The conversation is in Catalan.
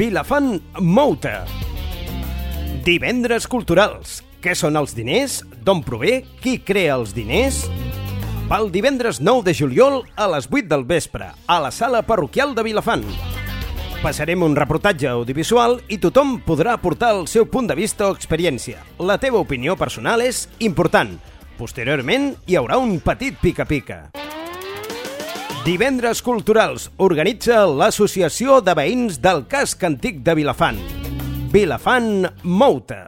Vilafant Mouta. Divendres culturals. Què són els diners? D'on prové? Qui crea els diners? Pel divendres 9 de juliol a les 8 del vespre, a la sala parroquial de Vilafant. Passarem un reportatge audiovisual i tothom podrà aportar el seu punt de vista o experiència. La teva opinió personal és important. Posteriorment, hi haurà un petit pica-pica. Divendres culturals organitza l'Associació de Veïns del Casc Antic de Vilafant. Vilafant Mouta.